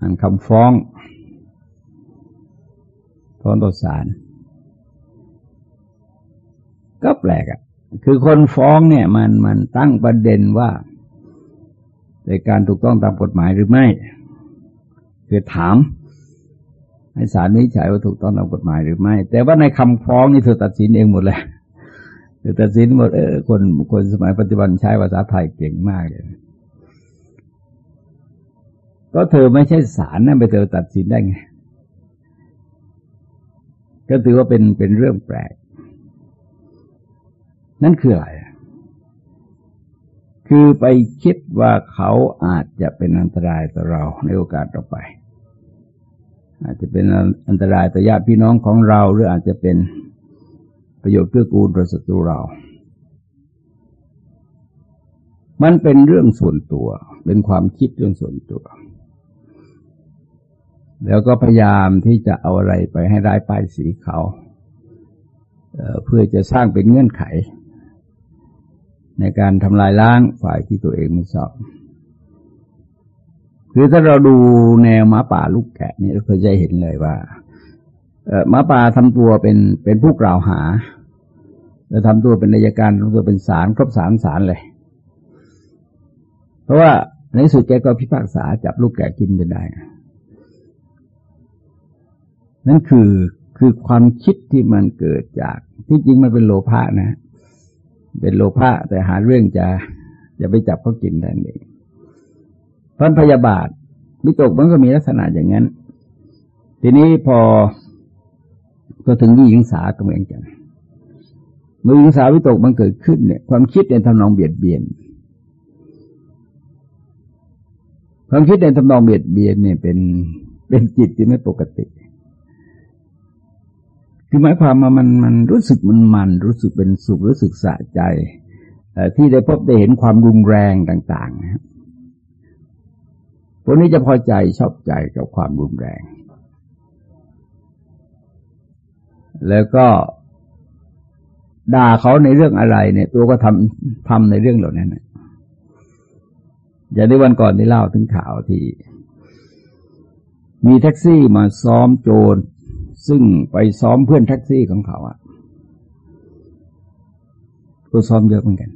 อ่านคำฟ้อง ฟ้องต่อศาลก็แปลกอะ คือคนฟ้องเนี่ย มันมันตั้งประเด็นว่าในการถูกต้องตามกฎหมายหรือไม่ คือถาม ให้ศาลนี้ใช้ว่าถูกต้องตามกฎหมายหรือไม่ แต่ว่าในคำฟ้องนี่เธอตัดสินเองหมดเลยเธอตัดสินหมดเออคนคนสมัยปัจจุบันใช้ภาษาไทยเก่งมากเลยก็เธอไม่ใช่ศาลนั่นไปเธอตัดสินได้ไง ก็ถือว่าเป็นเป็นเรื่องแปลก นั่นคืออะไร คือไปคิดว่าเขาอาจจะเป็นอันตรายต่อเราในโอกาสต่อไป อาจจะเป็นอันตรายต่อญาติพี่น้องของเราหรืออาจจะเป็นประโยชน์เพื่อกูลต่อศัตรูเรา มันเป็นเรื่องส่วนตัว เป็นความคิดเรื่องส่วนตัว แล้วก็พยายามที่จะเอาอะไรไปให้ได้ป้ายสีเขาเพื่อจะสร้างเป็นเงื่อนไข ในการทำลายล้างฝ่ายที่ตัวเองไม่ชอบคือถ้าเราดูแนวหมาป่าลูกแกะนี่เราเคยจะเห็นเลยว่าหมาป่าทำตัวเป็นเป็นผู้กล่าวหาแล้วทำตัวเป็นนายการทำตัวเป็นศาลครบสามศาลเลย เพราะว่าในสุดแกก็พิพากษาจับลูกแกะกินจะได้ นั่นคือคือความคิดที่มันเกิดจากที่จริงมันเป็นโลภะนะ เป็นโลภะแต่หาเรื่องจะจะไปจับเขากินได้เองพันพยาบาทวิตกมันก็มีลักษณะอย่างนั้น ทีนี้พอก็ถึงวิหิงสาก็เหมือนกันเมื่อวิหิงสาวิตกมันเกิดขึ้นเนี่ย ความคิดในทำนองเบียดเบียน ความคิดในทำนองเบียดเบียนเนี่ยเป็นเป็นจิตที่ไม่ปกติ คือหมายความว่ามันมันรู้สึกมันมันรู้สึกเป็นสุขรู้สึกสะใจที่ได้พบได้เห็นความรุนแรงต่างๆนะครับพวกนี้จะพอใจชอบใจกับความรุนแรง แล้วก็ด่าเขาในเรื่องอะไรเนี่ย ตัวก็ทำทำในเรื่องเหล่านั้นอย่างในวันก่อนที่เล่าถึงข่าวที่ มีแท็กซี่มาซ้อมโจร ซึ่งไปซ้อมเพื่อนแท็กซี่ของเขาอะก็ซ้อมเยอะเหมือนกัน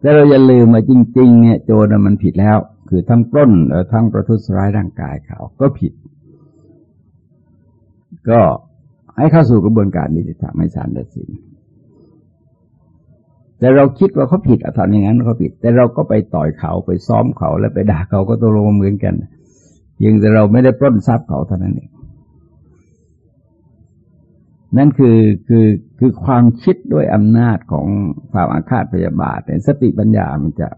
แต่เราอย่าลืมว่าจริง ๆ เนี่ยโจรมันผิดแล้ว คือทั้งปล้นทั้งประทุษร้ายร่างกายเขาก็ผิด ก็ให้เข้าสู่กระบวนการนิติธรรมให้ศาลตัดสิน แต่เราคิดว่าเขาผิดอะทำอย่างนั้นเขาผิด แต่เราก็ไปต่อยเขาไปซ้อมเขาแล้วไปด่าเขาก็ตกลงเหมือนกันยังแต่เราไม่ได้ปล้นทรัพย์เขาเท่านั้นเอง นั่นคือคือคือความคิดด้วยอำนาจของความอาฆาตพยาบาทแต่สติปัญญามันจะ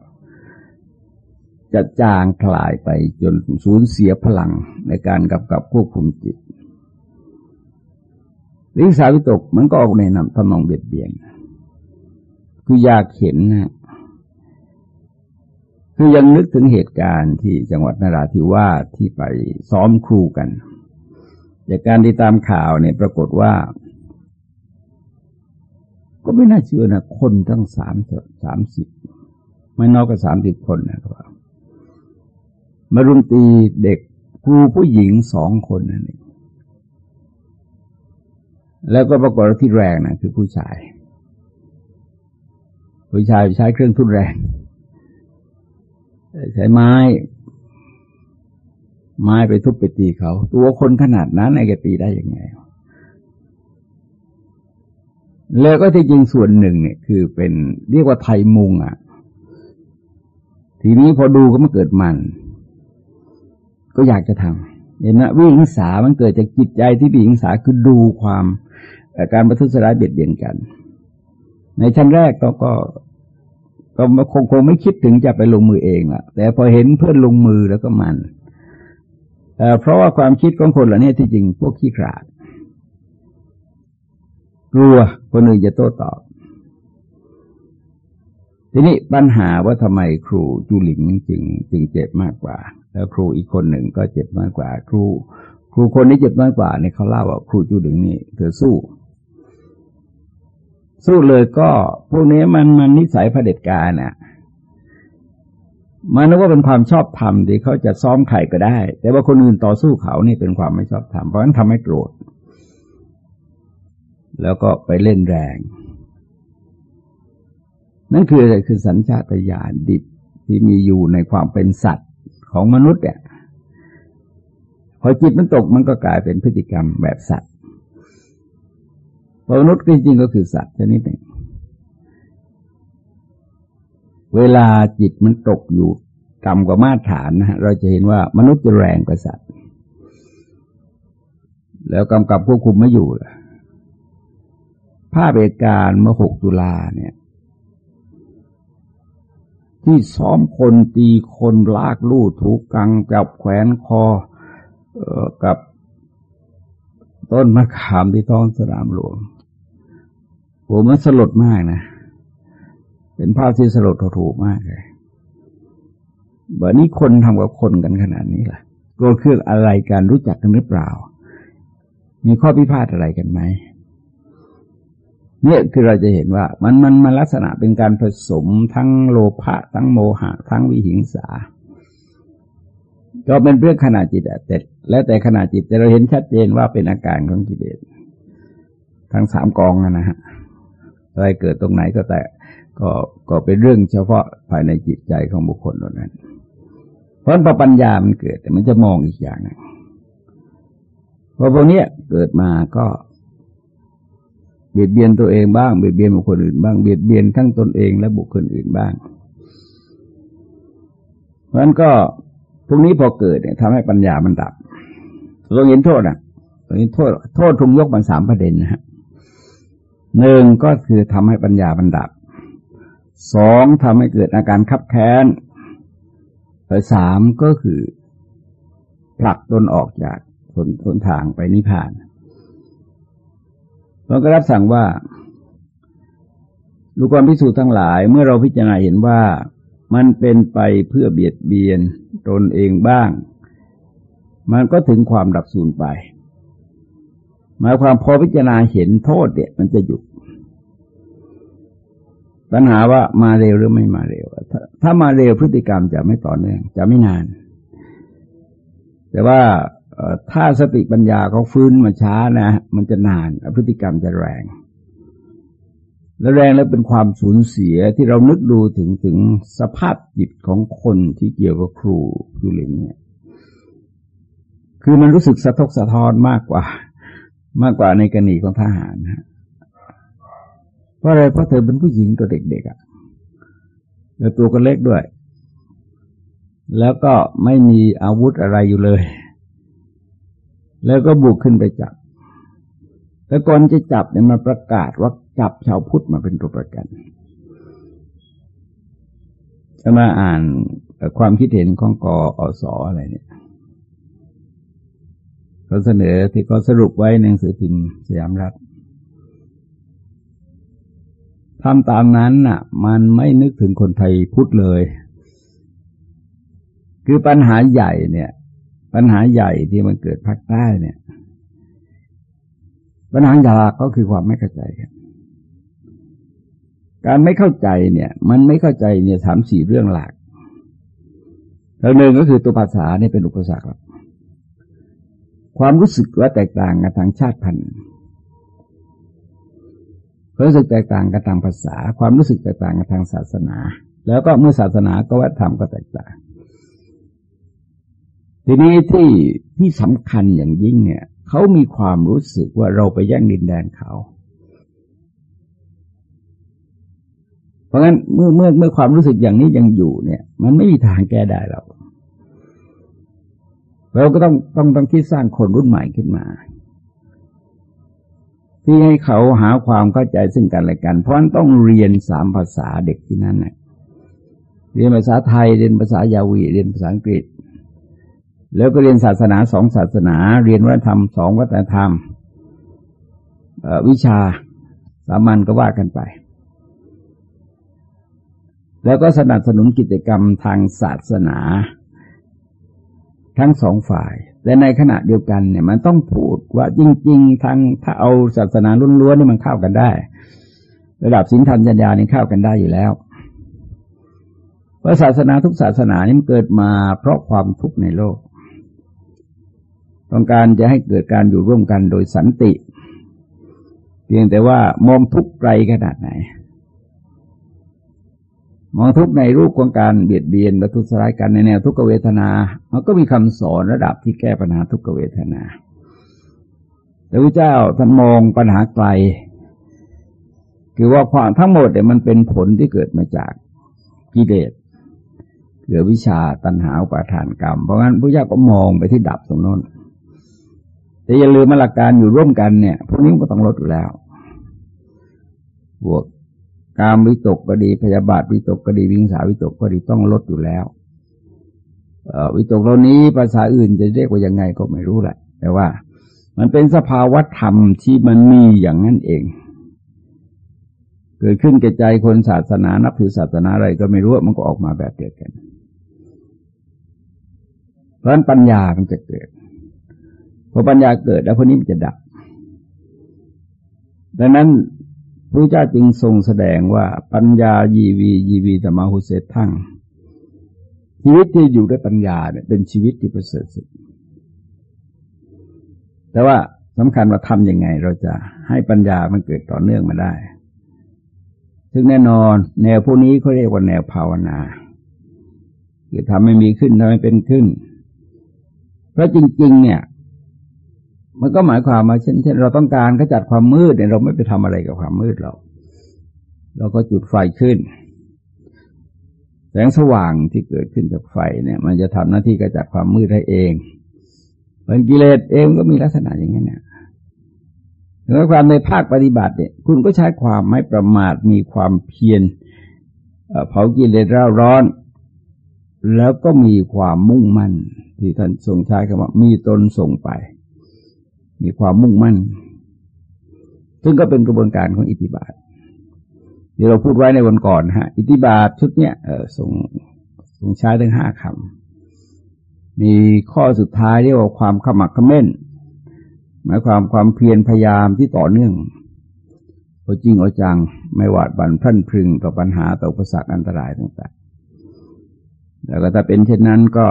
จะจางคลายไปจนสูญเสียพลังในการกำกับควบคุมจิตวิสาวิตกมันก็ออกในนำทำนองเบียดเบียน คืออยากเห็นนะคือยังนึกถึงเหตุการณ์ที่จังหวัดนราธิวาสที่ไปซ้อมครูกันจากการที่ตามข่าวเนี่ยปรากฏว่า ก็ไม่น่าเชื่อนะคนทั้งสามสามสิบไม่นอยกว่าสามสิบคนนะครับมารุมตีเด็กครูผู้หญิงสองคนนั่นเองแล้วก็ปรากฏที่แรงนะคือผู้ชาย ผู้ชายใช้เครื่องทุนแรง ใช้ไม้ ไม้ไปทุบไปตีเขา ตัวคนขนาดนั้นไอ้แกตีได้ยังไง แล้วก็ที่จริงส่วนหนึ่งเนี่ย คือเป็นเรียกว่าไทยมุงอะ ทีนี้พอดูก็มาเกิดมัน ก็อยากจะทำเห็นไหมวิหิงสามันเกิดจากจิตใจที่วิหิงสาคือดูความการประทุษร้ายเบียดเบียนกัน ในชั้นแรกก็ก็ก็คงคงไม่คิดถึงจะไปลงมือเองอะแต่พอเห็นเพื่อนลงมือแล้วก็มันเพราะว่าความคิดของคนเหล่านี้ที่จริงพวกขี้ขลาด กลัวคนอื่นจะโต้ตอบ ทีนี้ปัญหาว่าทำไมครูจูหลิงจึงจึงเจ็บมากกว่า แล้วครูอีกคนหนึ่งก็เจ็บมากกว่า ครู ครูคนนี้เจ็บมากกว่าเนี่ยเขาเล่าว่าครูจูหลิงนี่เธอสู้ สู้เลยก็ พวกนี้มันมันนิสัยเผด็จการน่ะมันนึกว่าเป็นความชอบธรรมที่เขาจะซ้อมใครก็ได้ แต่ว่าคนอื่นต่อสู้เขานี่เป็นความไม่ชอบธรรมเพราะฉะนั้นทำให้โกรธ แล้วก็ไปเล่นแรง นั่นคืออะไรคือสัญชาตญาณดิบที่มีอยู่ในความเป็นสัตว์ของมนุษย์เนี่ยพอจิตมันตกมันก็กลายเป็นพฤติกรรมแบบสัตว์มนุษย์จริงๆก็คือสัตว์ชนิดหนึ่ง เวลาจิตมันตกอยู่ต่ำกว่ามาตรฐานนะเราจะเห็นว่ามนุษย์จะแรงกว่าสัตว์ แล้วกำกับควบคุมไม่อยู่ ภาพเหตุการณ์เมื่อหกตุลาเนี่ย ที่ซ้อมคนตีคนลากลู่ถูกกังกับแขวนคออกับต้นมะขามที่ท้องสนามหลวงโอ้มันสลดมากนะ เป็นภาพที่สลดถูกมากเลยแบบนี้คนทำกับคนกันขนาดนี้ล่ะโกรธเครื่องอะไรกันรู้จักกันหรือเปล่า มีข้อพิพาทอะไรกันไหม เนี่ยคือเราจะเห็นว่ามันมันมันลักษณะเป็นการผสมทั้งโลภะทั้งโมหะ ทั้งวิหิงสา ก็เป็นเรื่องขนาดจิตแต่แล้วแต่ขนาดจิตแต่เราเห็นชัดเจนว่าเป็นอาการของกิเลสทั้งสามกองนะฮะอะไรเกิดตรงไหนก็แต่ก็ก็เป็นเรื่องเฉพาะภายในจิตใจของบุคคลนั้น เพราะพอปัญญามันเกิดแต่มันจะมองอีกอย่างนึงพอพวกนี้เกิดมาก็ เบียดเบียนตัวเองบ้างเบียดเบียนบุคคลอื่นบ้างเบียดเบียนทั้งตนเองและบุคคลอื่นบ้าง เพราะนั้นก็พวกนี้พอเกิดเนี่ยทำให้ปัญญามันดับเราเห็นโทษอะตรงนี้โทษโทษทุงยกมันสามประเด็นนะฮะหนึ่งก็คือทำให้ปัญญาบันดับสองทำให้เกิดอาการคับแค้นสามก็คือผลักตนออกจากทนทนทางไปนิพพาน เราก็รับสั่งว่า ลูกความพิสูจน์ทั้งหลาย เมื่อเราพิจารณาเห็นว่ามันเป็นไปเพื่อเบียดเบียนตนเองบ้าง มันก็ถึงความดับสูญไป หมายความพอพิจารณาเห็นโทษเนี่ยมันจะหยุดปัญหาว่ามาเร็วหรือไม่มาเร็วถถ้ามาเร็วพฤติกรรมจะไม่ต่อเนื่องจะไม่นาน แต่ว่า ถ้าสติปัญญาเขาฟื้นมาช้านะ มันจะนานพฤติกรรมจะแรง และแรงแล้วเป็นความสูญเสียที่เรานึกดูถึงถึงสภาพจิตของคนที่เกี่ยวกับครูครูหลิงเนี่ย คือมันรู้สึกสะทกสะท้อนมากกว่า มากกว่าในกรณีของทหารนะเพราะอะไรเพราะเธอเป็นผู้หญิงตัวเด็กๆอะ่ะแล้วตัวก็เล็กด้วย แล้วก็ไม่มีอาวุธอะไรอยู่เลย แล้วก็บุกขึ้นไปจับแล้วก่อนจะจับเนี่ยมาประกาศว่าจับชาวพุทธมาเป็นตัวประกันจะมาอ่านความคิดเห็นของกอสออะไรเนี่ยเขาเสนอที่เขาสรุปไว้ในหนังสือพิมพ์สยามรัฐทำตามนั้นน่ะ มันไม่นึกถึงคนไทยพุทธเลย คือปัญหาใหญ่เนี่ย ปัญหาใหญ่ที่มันเกิดภาคใต้เนี่ย ปัญหาใหญ่ก็คือความไม่เข้าใจกันการไม่เข้าใจเนี่ย มันไม่เข้าใจเนี่ยสามสี่เรื่องหลักเรื่องหนึ่งก็คือตัวภาษาเนี่ยเป็นอุปสรรคความรู้สึกว่าแตกต่างกันทางชาติพันธุ์รู้สึกแตกต่างกันทางภาษา ความรู้สึกแตกต่างกันทางศาสนา แล้วก็เมื่อศาสนาก็วัฒนธรรมก็แตกต่าง ทีนี้ที่ที่สำคัญอย่างยิ่งเนี่ยเขามีความรู้สึกว่าเราไปแย่งดินแดนเขา เพราะงั้นเมื่อเมื่อเมื่อความรู้สึกอย่างนี้ยังอยู่เนี่ย มันไม่มีทางแก้ได้เราเราก็ต้องต้องต้องคิดสร้างคนรุ่นใหม่ขึ้นมา ที่ให้เขาหาความเข้าใจซึ่งกันและกัน เพราะนั่นต้องเรียนสามภาษาเด็กที่นั่นเน่ยเรียนภาษาไทยเรียนภาษายาวีเรียนภาษาอังกฤษ แล้วก็เรียนศาสนาสองศาสนา เรียนวัฒนธรรมสองวัฒนธรรมวิชาสามัญก็ว่ากันไป แล้วก็สนับสนุนกิจกรรมทางศาสนา ทั้งสองฝ่ายแต่ในขณะเดียวกันเนี่ยมันต้องพูดว่าจริง ๆ ทางถ้าเอาศาสนาล้วนๆนี่มันเข้ากันได้ ระดับสินธรรมจัญญานี่เข้ากันได้อยู่แล้วเพราะศาสนาทุกศาสนานี่มันเกิดมาเพราะความทุกข์ในโลก ต้องการจะให้เกิดการอยู่ร่วมกันโดยสันติ เพียงแต่ว่ามองทุกไกลขนาดไหน มองทุกในรูปของการเบียดเบียนและทุสลายกันในแนวทุกขเวทนา มันก็มีคำสอนระดับที่แก้ปัญหาทุกขเวทนาแต่พระเจ้าท่านมองปัญหาไกล คือว่าความทั้งหมดเนี่ยมันเป็นผลที่เกิดมาจากกิเลสเกิดวิชาตัณหาอุปาทานกรรม เพราะงั้นพระเจ้าก็มองไปที่ดับตรงนั้น แต่อย่าลืมมาหลักการอยู่ร่วมกันเนี่ย พวกนี้ก็ต้องลดอยู่แล้ว บวกกามวิตกก็ดีพยาบาทวิตกก็ดีวิงสาวิตกก็ดีต้องลดอยู่แล้ววิตกเหล่านี้ภาษาอื่นจะเรียกว่ายังไงก็ไม่รู้แหละ แต่ว่า มันเป็นสภาวะธรรมที่มันมีอย่างนั้นเอง เกิดขึ้นแก่ใจคนศาสนานับถือศาสนาอะไรก็ไม่รู้มันก็ออกมาแบบเดียวกัน เพราะนั้นปัญญามันจะเกิด พอปัญญาเกิดแล้วพวกนี้มันจะดับ ดังนั้นพระเจ้าจึงทรงแสดงว่าปัญญายีวียีวีตมาหุเสทั้งชีวิตที่อยู่ด้วยปัญญาเนี่ยเป็นชีวิตที่ประเสริฐสุด แต่ว่าสำคัญว่าทำยังไงเราจะให้ปัญญามันเกิดต่อเนื่องมาได้ ซึ่งแน่นอนแนวพวกนี้เขาเรียกว่าแนวภาวนา คือทำให้มีขึ้นทำให้เป็นขึ้น เพราะจริง ๆ เนี่ย มันก็หมายความว่าเช่นเช่น เราต้องการขจัดความมืดเนี่ยเราไม่ไปทำอะไรกับความมืดหรอกเราก็จุดไฟขึ้น แสงสว่างที่เกิดขึ้นจากไฟเนี่ย มันจะทำหน้าที่กระจัดความมืดให้เองเป็นกิเลสเองก็มีลักษณะอย่างนี้เนี่ยถึงความในภาคปฏิบัติเนี่ย คุณก็ใช้ความไม่ประมาทมีความเพียรเผากิเลสร้าร้อน แล้วก็มีความมุ่งมั่น ที่ท่านทรงใช้คำว่ามีตนส่งไป มีความมุ่งมั่น ซึ่งก็เป็นกระบวนการของอิทธิบาทที่เราพูดไว้ในวันก่อนฮะ อิทธิบาทชุดเนี้ยส่งส่งใช้ทั้งห้าคำ มีข้อสุดท้ายเรียกว่าความขมักขม้น หมายความความเพียรพยายามที่ต่อเนื่องเอาจริงเอาจัง ไม่หวาดบันพรั่นพรึงต่อปัญหาต่ออุปสรรคอันตรายต่างๆ แล้วก็ถ้าเป็นเช่นนั้นก็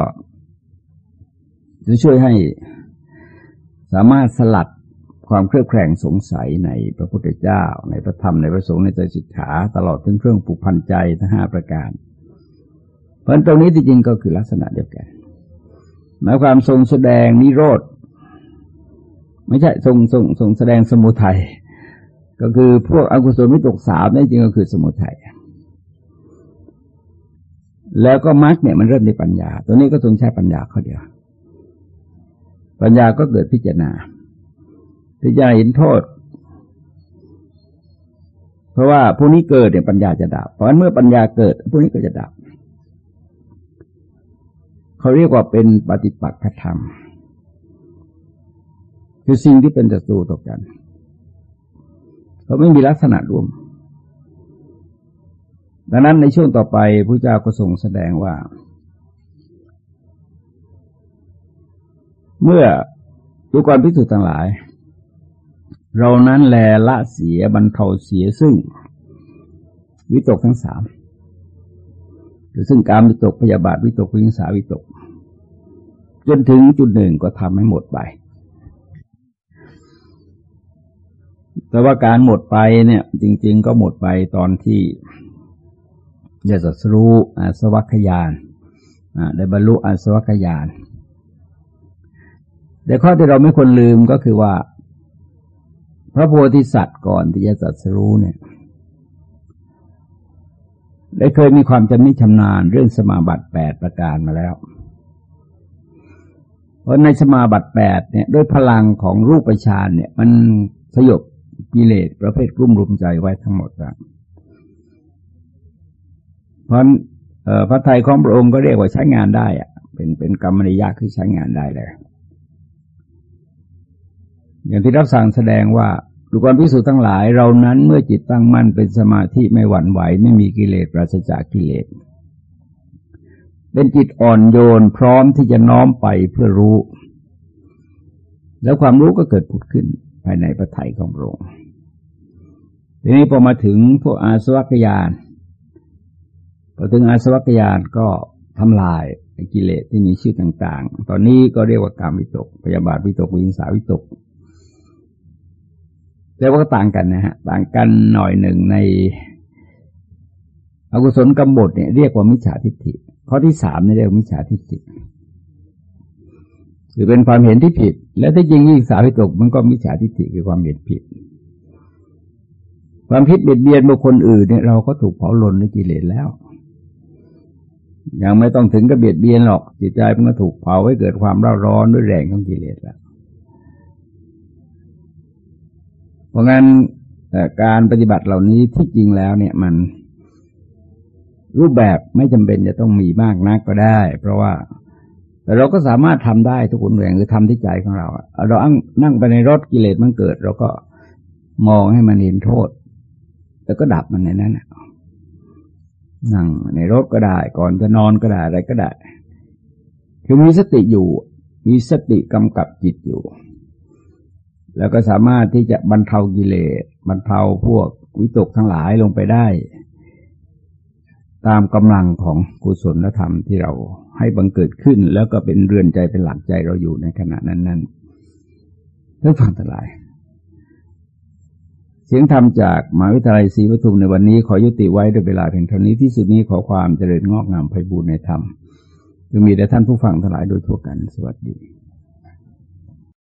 จะช่วยให้ สามารถสลัดความเครือบแคลงสงสัยในพระพุทธเจ้า ในพระธรรมในพระสงฆ์ในใจสิกขาตลอดถึงเครื่องผูกพันใจทั้งห้าประการ เพราะตรงนี้ที่จริงก็คือลักษณะเดียวกันหมายความทรงแสดงนิโรธไม่ใช่ทรงทรงทรงแสดงสมุทัยก็คือพวกอกุศลวิตกสามนี่จริงก็คือสมุทัยแล้วก็มรรคเนี่ยมันเริ่มในปัญญา ตัวนี้ก็ทรงใช้ปัญญาเขาเดียว ปัญญาก็เกิดพิจารณา พิจารณาเห็นโทษ เพราะว่าผู้นี้เกิดเนี่ยปัญญาจะดับ เพราะฉะนั้นเมื่อปัญญาเกิดผู้นี้ก็จะดับ เขาเรียกว่าเป็นปฏิปักษธรรม คือสิ่งที่เป็นศัตรูต่อกันเขาไม่มีลักษณะร่วม ดังนั้นในช่วงต่อไปพระเจ้าก็ทรงแสดงว่า เมื่อดูกรพิสุทั้งหลาย เรานั้นแลละเสียบรรเทาเสียซึ่ง วิตกทั้งสามคือซึ่งการวิตกพยาบาทวิตกวิงสาวิตก จนถึงจุดหนึ่งก็ทำให้หมดไป แต่ว่าการหมดไปเนี่ย จริง ๆ ก็หมดไปตอนที่ยศสรู้อาสวัคยานได้บรรลุอาสวัคยาน แต่ข้อที่เราไม่ควรลืมก็คือว่า พระโพธิสัตว์ก่อนที่จะสัตรู้เนี่ยได้เคยมีความจำนิชำนาญเรื่องสมาบัติแปดประการมาแล้วเพราะในสมาบัติแปดเนี่ยด้วยพลังของรูปฌานเนี่ย มันสยบกิเลสประเภทกลุ่มรุมใจไว้ทั้งหมดแล้วเพราะพระไทยของพระองค์ก็เรียกว่าใช้งานได้อะเป็นเป็นกรรมนิยาคือใช้งานได้เลย อย่างที่รับสั่งแสดงว่าดูกรพิสูจน์ทั้งหลายเรานั้นเมื่อจิตตั้งมั่นเป็นสมาธิไม่หวั่นไหว ไม่มีกิเลสปราศจากกิเลส เป็นจิตอ่อนโยนพร้อมที่จะน้อมไปเพื่อรู้ แล้วความรู้ก็เกิดผุดขึ้นภายในพระไถ่ของพระองค์ทีนี้พอมาถึงพวกอาสวัคยานพอถึงอาสวัคยานก็ทำลายกิเลสที่มีชื่อต่าง ๆ ตอนนี้ก็เรียกว่าการวิตก พยาบาทวิตกวิงสาวิตก แต่ว่าก็ต่างกันนะฮะ ต่างกันหน่อยหนึ่งในอกุศลกรรมบทเนี่ยเรียกว่ามิจฉาทิฏฐิ ข้อที่สามเนี่เรียกมิจฉาทิฏฐิคือเป็นความเห็นที่ผิด และที่จริงยิ่งสาวิตกมันก็มิจฉาทิฏฐิคือความเห็นผิด ความคิดเบียดเบียนบุคคลอื่นเนี่ยเราก็ถูกเผาลนในกิเลสแล้ว ยังไม่ต้องถึงกับเบียดเบียนหรอกจิตใจมันก็ถูกเผาให้เกิดความร้อนร้อนด้วยแรงของกิเลสแล้ว เพราะงั้นการปฏิบัติเหล่านี้ที่จริงแล้วเนี่ยมันรูปแบบไม่จำเป็นจะต้องมีมากนักก็ได้ เพราะว่าแต่เราก็สามารถทำได้ทุกคนอย่างคือทำที่ใจของเราเรานั่งไปในรถกิเลสมันเกิด เราก็มองให้มันเห็นโทษ แล้วก็ดับมันในนั้นนั่งในรถก็ได้ ก่อนจะนอนก็ได้อะไรก็ได้ คือมีสติอยู่ มีสติกำกับจิตอยู่ แล้วก็สามารถที่จะบรรเทากิเลสบรรเทาพวกวิตกทั้งหลายลงไปได้ ตามกำลังของกุศลธรรมที่เราให้บังเกิดขึ้น แล้วก็เป็นเรือนใจเป็นหลักใจเราอยู่ในขณะนั้นนั้นเรื่องฟังทั้งหลาย เสียงธรรมจากมหาวิทยาลัยศรีปทุมในวันนี้ขอยุติไว้ด้วยเวลาเพียงเท่านี้ที่สุดนี้ขอความเจริญงอกงามไพบูรณในธรรมจะมีแต่ท่านผู้ฟังทั้งหลายโดยทั่วกันสวัสดี